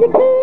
लिखी